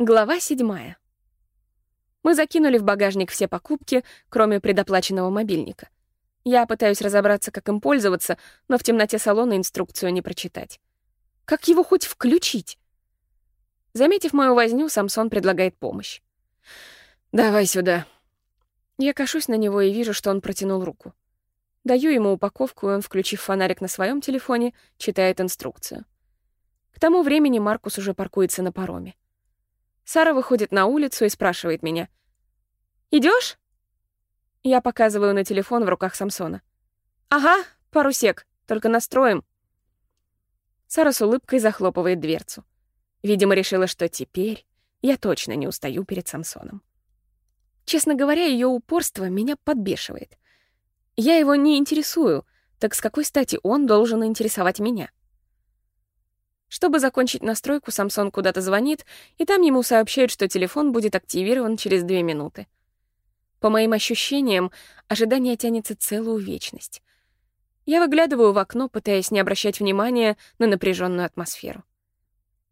Глава седьмая. Мы закинули в багажник все покупки, кроме предоплаченного мобильника. Я пытаюсь разобраться, как им пользоваться, но в темноте салона инструкцию не прочитать. Как его хоть включить? Заметив мою возню, Самсон предлагает помощь. «Давай сюда». Я кашусь на него и вижу, что он протянул руку. Даю ему упаковку, и он, включив фонарик на своем телефоне, читает инструкцию. К тому времени Маркус уже паркуется на пароме. Сара выходит на улицу и спрашивает меня. Идешь? Я показываю на телефон в руках Самсона. «Ага, парусек, только настроим». Сара с улыбкой захлопывает дверцу. Видимо, решила, что теперь я точно не устаю перед Самсоном. Честно говоря, ее упорство меня подбешивает. Я его не интересую, так с какой стати он должен интересовать меня? Чтобы закончить настройку, Самсон куда-то звонит, и там ему сообщают, что телефон будет активирован через две минуты. По моим ощущениям, ожидание тянется целую вечность. Я выглядываю в окно, пытаясь не обращать внимания на напряженную атмосферу.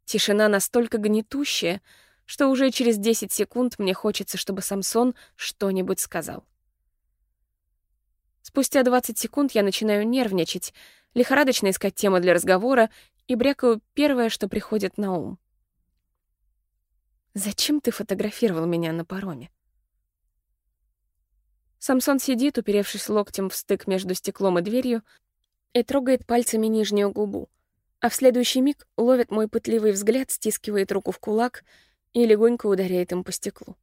Тишина настолько гнетущая, что уже через 10 секунд мне хочется, чтобы Самсон что-нибудь сказал. Спустя 20 секунд я начинаю нервничать, лихорадочно искать темы для разговора и брякаю первое, что приходит на ум. «Зачем ты фотографировал меня на пароме?» Самсон сидит, уперевшись локтем в стык между стеклом и дверью, и трогает пальцами нижнюю губу, а в следующий миг ловит мой пытливый взгляд, стискивает руку в кулак и легонько ударяет им по стеклу.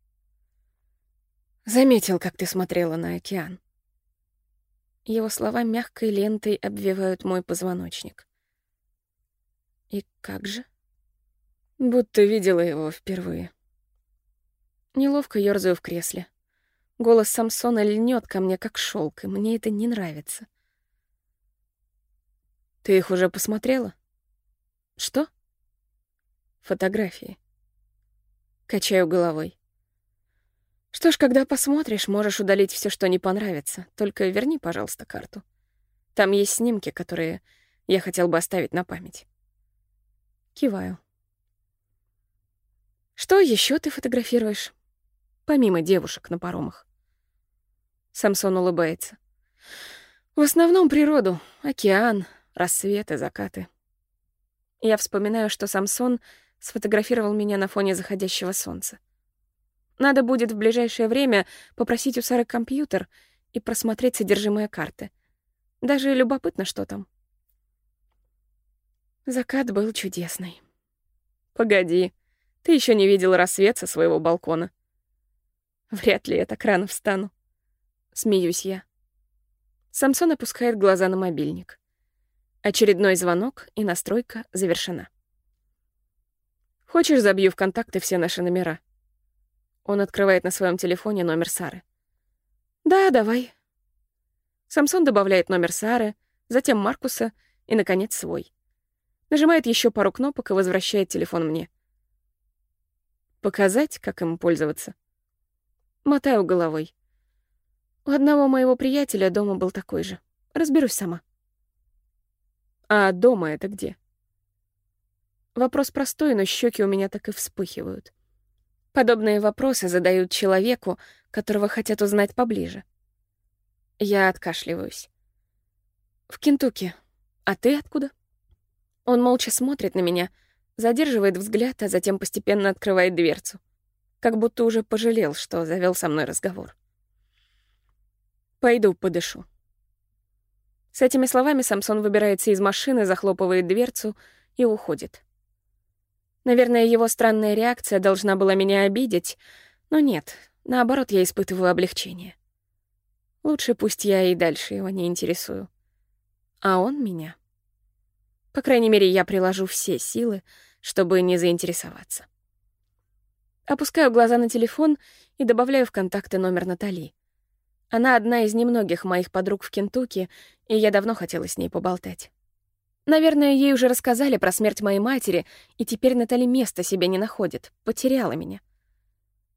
«Заметил, как ты смотрела на океан». Его слова мягкой лентой обвивают мой позвоночник. И как же? Будто видела его впервые. Неловко ёрзаю в кресле. Голос Самсона льнет ко мне, как шелк, и мне это не нравится. Ты их уже посмотрела? Что? Фотографии. Качаю головой. Что ж, когда посмотришь, можешь удалить все, что не понравится. Только верни, пожалуйста, карту. Там есть снимки, которые я хотел бы оставить на память. Киваю. Что еще ты фотографируешь? Помимо девушек на паромах. Самсон улыбается. В основном природу, океан, рассветы, закаты. Я вспоминаю, что Самсон сфотографировал меня на фоне заходящего солнца. Надо будет в ближайшее время попросить у Сары компьютер и просмотреть содержимое карты. Даже любопытно, что там. Закат был чудесный. Погоди, ты еще не видел рассвет со своего балкона. Вряд ли я так рано встану. Смеюсь я. Самсон опускает глаза на мобильник. Очередной звонок, и настройка завершена. Хочешь, забью в контакты все наши номера? Он открывает на своем телефоне номер Сары. Да, давай. Самсон добавляет номер Сары, затем Маркуса и, наконец, свой нажимает еще пару кнопок и возвращает телефон мне. Показать, как им пользоваться? Мотаю головой. У одного моего приятеля дома был такой же. Разберусь сама. А дома это где? Вопрос простой, но щеки у меня так и вспыхивают. Подобные вопросы задают человеку, которого хотят узнать поближе. Я откашливаюсь. В Кентукки. А ты откуда? Он молча смотрит на меня, задерживает взгляд, а затем постепенно открывает дверцу. Как будто уже пожалел, что завел со мной разговор. «Пойду подышу». С этими словами Самсон выбирается из машины, захлопывает дверцу и уходит. Наверное, его странная реакция должна была меня обидеть, но нет, наоборот, я испытываю облегчение. Лучше пусть я и дальше его не интересую. А он меня. По крайней мере, я приложу все силы, чтобы не заинтересоваться. Опускаю глаза на телефон и добавляю в контакты номер Натали. Она одна из немногих моих подруг в Кентукки, и я давно хотела с ней поболтать. Наверное, ей уже рассказали про смерть моей матери, и теперь Натали места себе не находит, потеряла меня.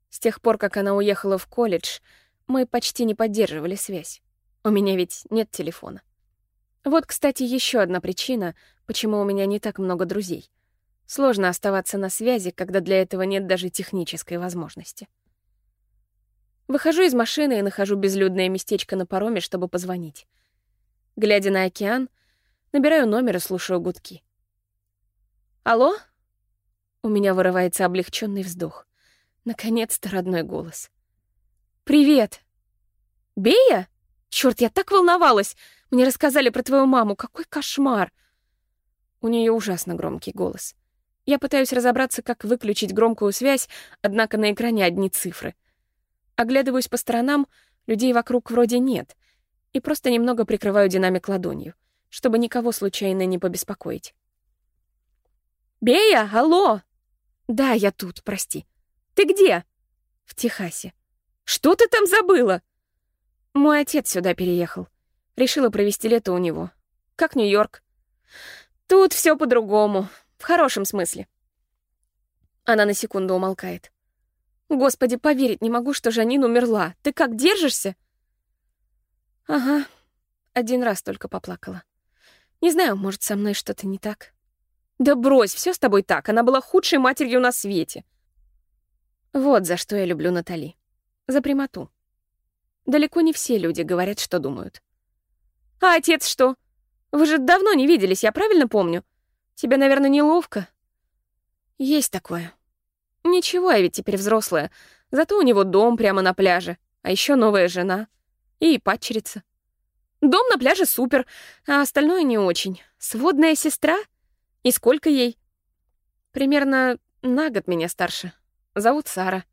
С тех пор, как она уехала в колледж, мы почти не поддерживали связь. У меня ведь нет телефона. Вот, кстати, еще одна причина, почему у меня не так много друзей. Сложно оставаться на связи, когда для этого нет даже технической возможности. Выхожу из машины и нахожу безлюдное местечко на пароме, чтобы позвонить. Глядя на океан, набираю номер и слушаю гудки. «Алло?» У меня вырывается облегченный вздох. Наконец-то родной голос. «Привет!» «Бея? Черт, я так волновалась! Мне рассказали про твою маму. Какой кошмар!» У нее ужасно громкий голос. Я пытаюсь разобраться, как выключить громкую связь, однако на экране одни цифры. Оглядываюсь по сторонам, людей вокруг вроде нет, и просто немного прикрываю динамик ладонью, чтобы никого случайно не побеспокоить. «Бея, алло!» «Да, я тут, прости. Ты где?» «В Техасе». «Что ты там забыла?» «Мой отец сюда переехал. Решила провести лето у него. Как Нью-Йорк». «Тут все по-другому. В хорошем смысле». Она на секунду умолкает. «Господи, поверить не могу, что Жанин умерла. Ты как, держишься?» «Ага. Один раз только поплакала. Не знаю, может, со мной что-то не так». «Да брось, все с тобой так. Она была худшей матерью на свете». Вот за что я люблю Натали. За прямоту. Далеко не все люди говорят, что думают. «А отец что? Вы же давно не виделись, я правильно помню? Тебе, наверное, неловко?» «Есть такое. Ничего, я ведь теперь взрослая. Зато у него дом прямо на пляже, а еще новая жена и падчерица. Дом на пляже супер, а остальное не очень. Сводная сестра — и сколько ей? Примерно на год меня старше. Зовут Сара.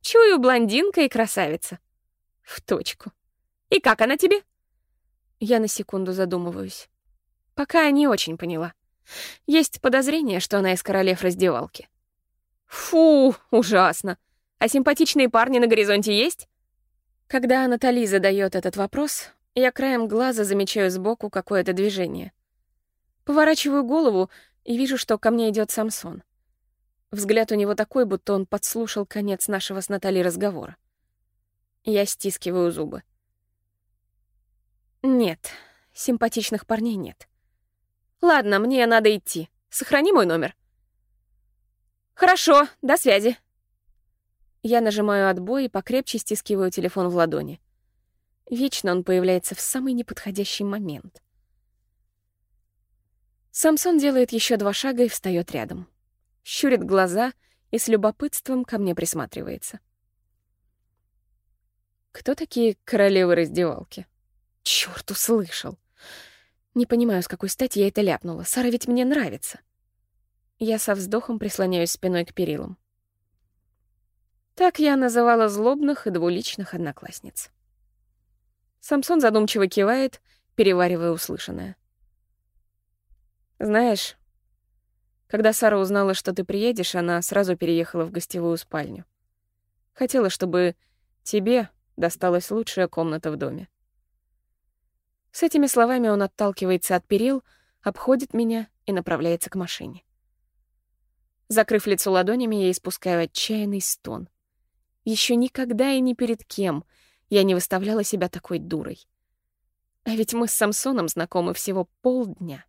Чую, блондинка и красавица. В точку. И как она тебе? Я на секунду задумываюсь. Пока не очень поняла. Есть подозрение, что она из королев раздевалки. Фу, ужасно. А симпатичные парни на горизонте есть? Когда Натали задает этот вопрос, я краем глаза замечаю сбоку какое-то движение — Поворачиваю голову и вижу, что ко мне идет Самсон. Взгляд у него такой, будто он подслушал конец нашего с Натали разговора. Я стискиваю зубы. Нет, симпатичных парней нет. Ладно, мне надо идти. Сохрани мой номер. Хорошо, до связи. Я нажимаю отбой и покрепче стискиваю телефон в ладони. Вечно он появляется в самый неподходящий момент. Самсон делает еще два шага и встает рядом. Щурит глаза и с любопытством ко мне присматривается. Кто такие королевы раздевалки? Чёрт, услышал. Не понимаю, с какой стати я это ляпнула. Сара ведь мне нравится. Я со вздохом прислоняюсь спиной к перилам. Так я называла злобных и двуличных одноклассниц. Самсон задумчиво кивает, переваривая услышанное. Знаешь, когда Сара узнала, что ты приедешь, она сразу переехала в гостевую спальню. Хотела, чтобы тебе досталась лучшая комната в доме. С этими словами он отталкивается от перил, обходит меня и направляется к машине. Закрыв лицо ладонями, я испускаю отчаянный стон. Еще никогда и ни перед кем я не выставляла себя такой дурой. А ведь мы с Самсоном знакомы всего полдня.